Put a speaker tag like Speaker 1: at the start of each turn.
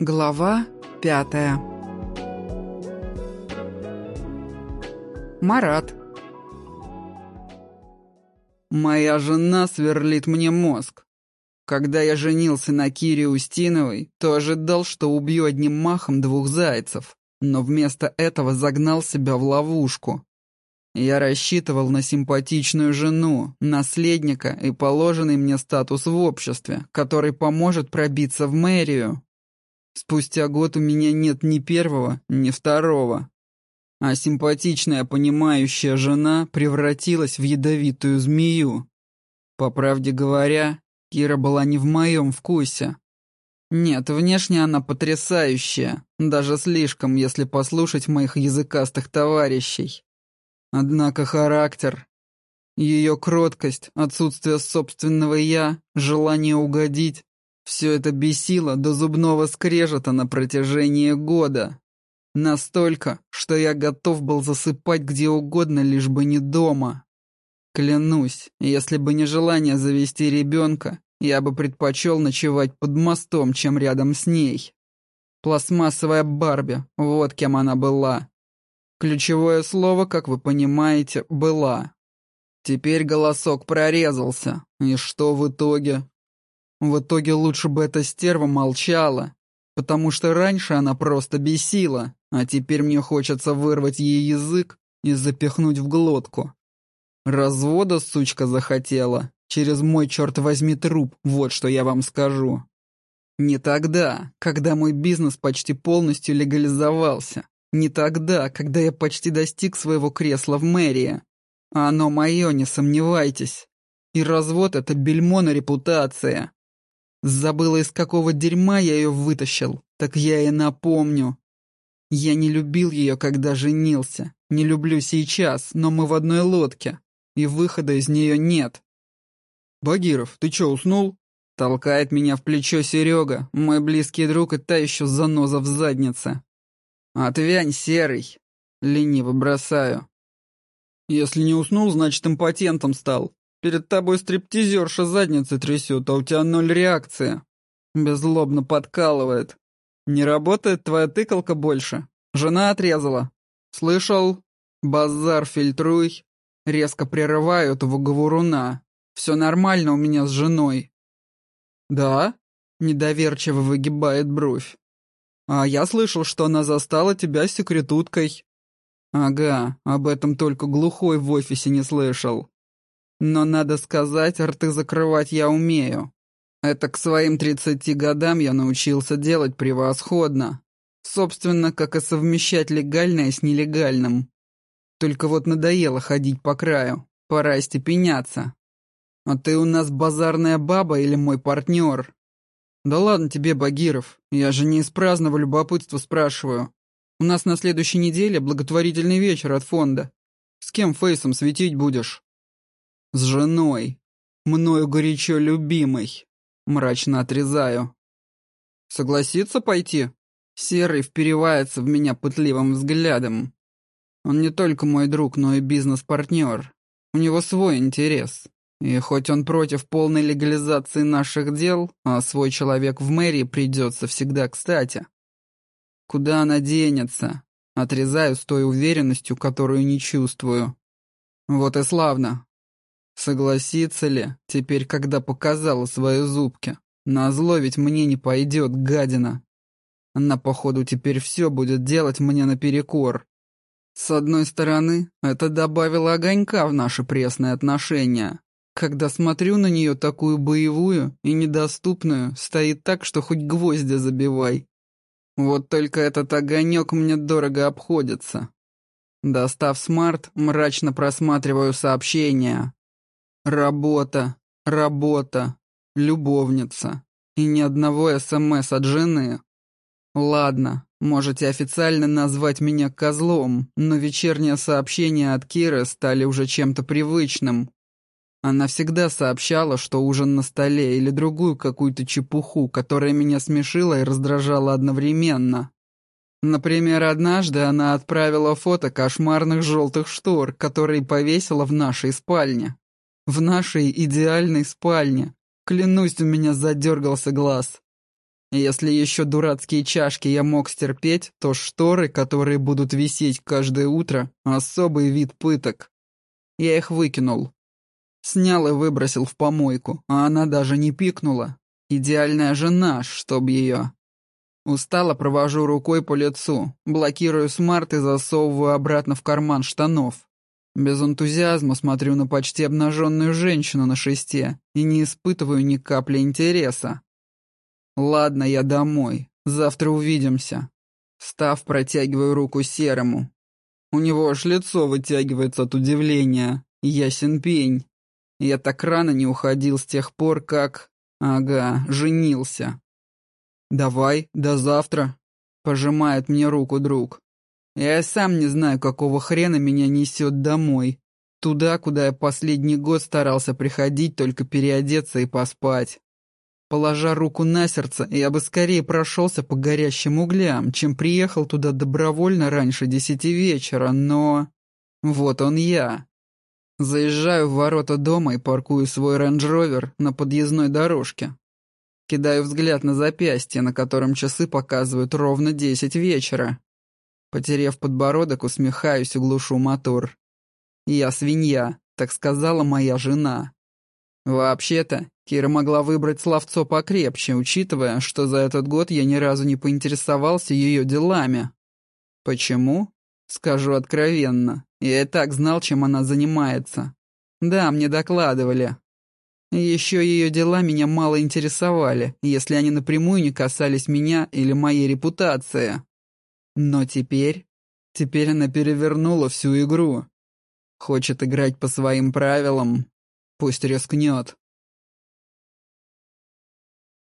Speaker 1: Глава пятая Марат
Speaker 2: Моя жена сверлит мне мозг. Когда я женился на Кире Устиновой, то ожидал, что убью одним махом двух зайцев, но вместо этого загнал себя в ловушку. Я рассчитывал на симпатичную жену, наследника и положенный мне статус в обществе, который поможет пробиться в мэрию. Спустя год у меня нет ни первого, ни второго. А симпатичная, понимающая жена превратилась в ядовитую змею. По правде говоря, Кира была не в моем вкусе. Нет, внешне она потрясающая, даже слишком, если послушать моих языкастых товарищей. Однако характер, ее кроткость, отсутствие собственного «я», желание угодить — все это бесило до зубного скрежета на протяжении года. Настолько, что я готов был засыпать где угодно, лишь бы не дома. Клянусь, если бы не желание завести ребенка, я бы предпочел ночевать под мостом, чем рядом с ней. Пластмассовая Барби, вот кем она была. Ключевое слово, как вы понимаете, «была». Теперь голосок прорезался. И что в итоге? В итоге лучше бы эта стерва молчала, потому что раньше она просто бесила, а теперь мне хочется вырвать ей язык и запихнуть в глотку. Развода сучка захотела. Через мой, черт возьми, труп, вот что я вам скажу. Не тогда, когда мой бизнес почти полностью легализовался. Не тогда, когда я почти достиг своего кресла в мэрии. Оно мое, не сомневайтесь. И развод — это бельмо на репутация. Забыла, из какого дерьма я ее вытащил, так я и напомню. Я не любил ее, когда женился. Не люблю сейчас, но мы в одной лодке, и выхода из нее нет. «Багиров, ты че, уснул?» Толкает меня в плечо Серега, мой близкий друг и та еще заноза в заднице. «Отвянь, серый!» — лениво бросаю. «Если не уснул, значит, импотентом стал. Перед тобой стриптизерша задницы трясет, а у тебя ноль реакции». Беззлобно подкалывает. «Не работает твоя тыкалка больше? Жена отрезала?» «Слышал? Базар фильтруй». Резко прерываю этого говоруна. «Все нормально у меня с женой». «Да?» — недоверчиво выгибает бровь. А я слышал, что она застала тебя секретуткой. Ага, об этом только глухой в офисе не слышал. Но, надо сказать, рты закрывать я умею. Это к своим тридцати годам я научился делать превосходно. Собственно, как и совмещать легальное с нелегальным. Только вот надоело ходить по краю. Пора степеняться. А ты у нас базарная баба или мой партнер? «Да ладно тебе, Багиров, я же не из праздного любопытства спрашиваю. У нас на следующей неделе благотворительный вечер от фонда. С кем фейсом светить будешь?» «С женой. Мною горячо любимой». Мрачно отрезаю. «Согласится пойти?» Серый вперивается в меня пытливым взглядом. Он не только мой друг, но и бизнес-партнер. У него свой интерес. И хоть он против полной легализации наших дел, а свой человек в мэрии придется всегда кстати. Куда она денется? Отрезаю с той уверенностью, которую не чувствую. Вот и славно. Согласится ли, теперь, когда показала свои зубки? Назло ведь мне не пойдет, гадина. Она, походу, теперь все будет делать мне наперекор. С одной стороны, это добавило огонька в наши пресные отношения. Когда смотрю на нее такую боевую и недоступную, стоит так, что хоть гвозди забивай. Вот только этот огонек мне дорого обходится. Достав смарт, мрачно просматриваю сообщения. Работа, работа, любовница. И ни одного СМС от жены. Ладно, можете официально назвать меня козлом, но вечерние сообщения от Киры стали уже чем-то привычным. Она всегда сообщала, что ужин на столе или другую какую-то чепуху, которая меня смешила и раздражала одновременно. Например, однажды она отправила фото кошмарных желтых штор, которые повесила в нашей спальне. В нашей идеальной спальне. Клянусь, у меня задергался глаз. Если еще дурацкие чашки я мог стерпеть, то шторы, которые будут висеть каждое утро, особый вид пыток. Я их выкинул. Снял и выбросил в помойку, а она даже не пикнула. Идеальная жена, чтоб ее. Устало провожу рукой по лицу, блокирую смарт и засовываю обратно в карман штанов. Без энтузиазма смотрю на почти обнаженную женщину на шесте и не испытываю ни капли интереса. Ладно, я домой. Завтра увидимся. Став, протягиваю руку Серому. У него аж лицо вытягивается от удивления. Ясен пень. Я так рано не уходил с тех пор, как... Ага, женился. «Давай, до завтра», — пожимает мне руку друг. Я сам не знаю, какого хрена меня несет домой. Туда, куда я последний год старался приходить, только переодеться и поспать. Положа руку на сердце, я бы скорее прошелся по горящим углям, чем приехал туда добровольно раньше десяти вечера, но... Вот он я. Заезжаю в ворота дома и паркую свой рейндж-ровер на подъездной дорожке. Кидаю взгляд на запястье, на котором часы показывают ровно десять вечера. Потерев подбородок, усмехаюсь и глушу мотор. Я свинья, так сказала моя жена. Вообще-то, Кира могла выбрать словцо покрепче, учитывая, что за этот год я ни разу не поинтересовался ее делами. Почему? Скажу откровенно. Я и так знал, чем она занимается. Да, мне докладывали, еще ее дела меня мало интересовали, если они напрямую не касались меня или моей репутации. Но теперь... Теперь она перевернула всю игру. Хочет играть по своим правилам. Пусть рискнет.